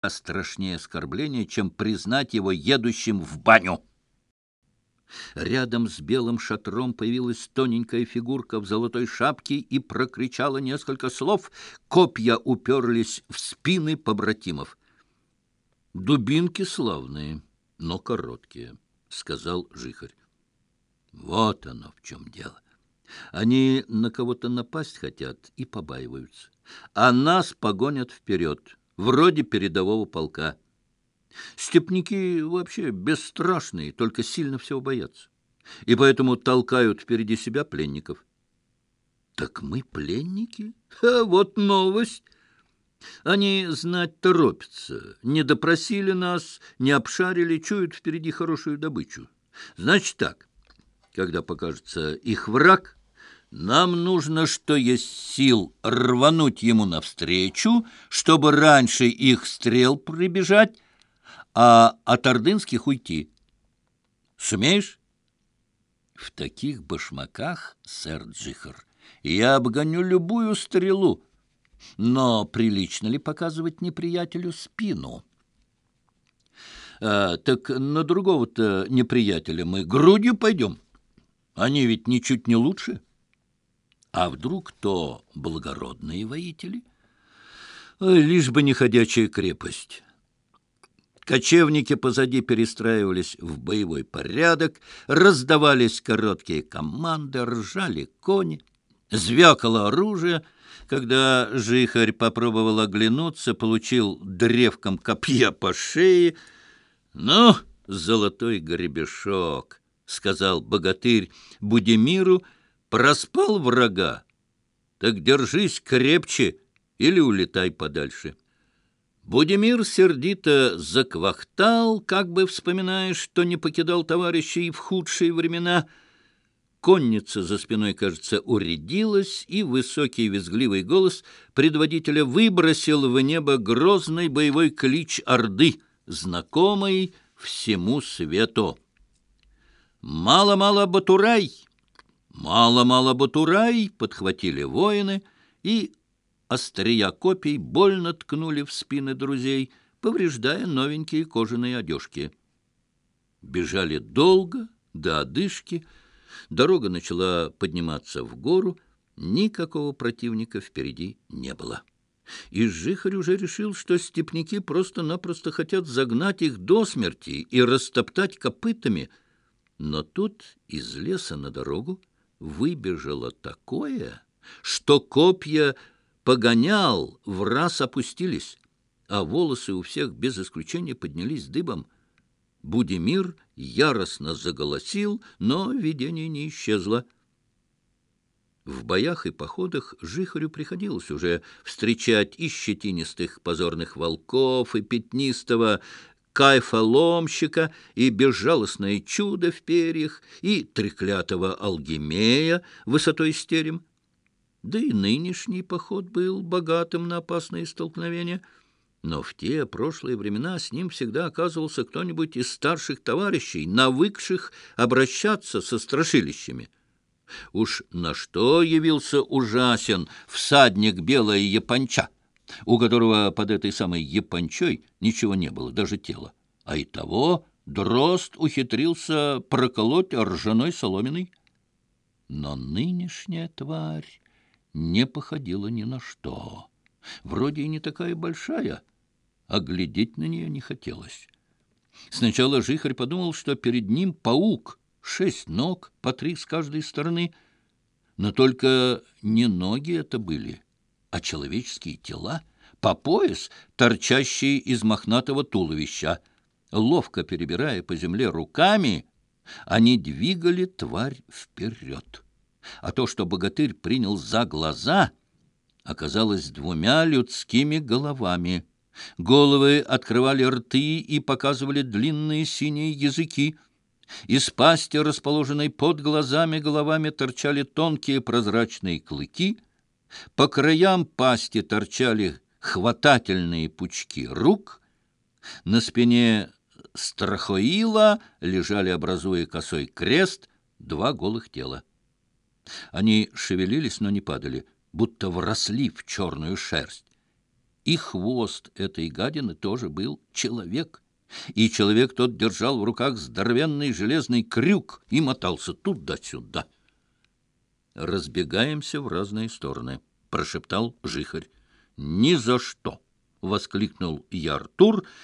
А страшнее оскорбление, чем признать его едущим в баню. Рядом с белым шатром появилась тоненькая фигурка в золотой шапке и прокричала несколько слов. Копья уперлись в спины побратимов. «Дубинки славные, но короткие», — сказал жихарь. «Вот оно в чем дело. Они на кого-то напасть хотят и побаиваются, а нас погонят вперед» вроде передового полка. Степники вообще бесстрашные, только сильно всего боятся. И поэтому толкают впереди себя пленников. Так мы пленники? А вот новость! Они знать торопятся. Не допросили нас, не обшарили, чуют впереди хорошую добычу. Значит так, когда покажется их враг, нам нужно, что есть сил, рвануть ему навстречу, чтобы раньше их стрел прибежать, а от ордынских уйти. Сумеешь? В таких башмаках, сэр Джихар, я обгоню любую стрелу. Но прилично ли показывать неприятелю спину? А, так на другого-то неприятеля мы грудью пойдем. Они ведь ничуть не лучше. А вдруг то благородные воители? Лишь бы не ходячая крепость. Кочевники позади перестраивались в боевой порядок, раздавались короткие команды, ржали кони, звякало оружие. Когда жихарь попробовал оглянуться, получил древком копья по шее. «Ну, золотой гребешок!» — сказал богатырь Будимиру — проспал врага, так держись крепче или улетай подальше. Будимир сердито заквахтал, как бы вспоминая, что не покидал товарищей в худшие времена. Конница за спиной, кажется, уредилась, и высокий визгливый голос предводителя выбросил в небо грозный боевой клич Орды, знакомый всему свету. «Мало-мало, Батурай!» Мало-мало Батурай!» — подхватили воины, и острия копий больно ткнули в спины друзей, повреждая новенькие кожаные одежки. Бежали долго, до одышки. Дорога начала подниматься в гору. Никакого противника впереди не было. И Жихарь уже решил, что степняки просто-напросто хотят загнать их до смерти и растоптать копытами. Но тут из леса на дорогу выбежало такое, что копья погонял, в раз опустились, а волосы у всех без исключения поднялись дыбом. Будимир яростно заголосил, но видение не исчезло. В боях и походах Жихарю приходилось уже встречать и щетинистых позорных волков, и пятнистого кайфа ломщика и безжалостное чудо в перьях, и треклятого алгемея высотой стерем. Да и нынешний поход был богатым на опасные столкновения — но в те прошлые времена с ним всегда оказывался кто-нибудь из старших товарищей, навыкших обращаться со страшилищами. Уж на что явился ужасен всадник белая японча! у которого под этой самой япончой ничего не было, даже тела. А и того дрозд ухитрился проколоть ржаной соломиной. Но нынешняя тварь не походила ни на что. Вроде и не такая большая, а глядеть на нее не хотелось. Сначала жихарь подумал, что перед ним паук, шесть ног, по три с каждой стороны. Но только не ноги это были — а человеческие тела по пояс, торчащие из мохнатого туловища. Ловко перебирая по земле руками, они двигали тварь вперед. А то, что богатырь принял за глаза, оказалось двумя людскими головами. Головы открывали рты и показывали длинные синие языки. Из пасти, расположенной под глазами головами, торчали тонкие прозрачные клыки — по краям пасти торчали хватательные пучки рук. На спине страхоила лежали, образуя косой крест, два голых тела. Они шевелились, но не падали, будто вросли в черную шерсть. И хвост этой гадины тоже был человек. И человек тот держал в руках здоровенный железный крюк и мотался туда-сюда. «Разбегаемся в разные стороны», — прошептал Жихарь. «Ни за что!» — воскликнул Яртур.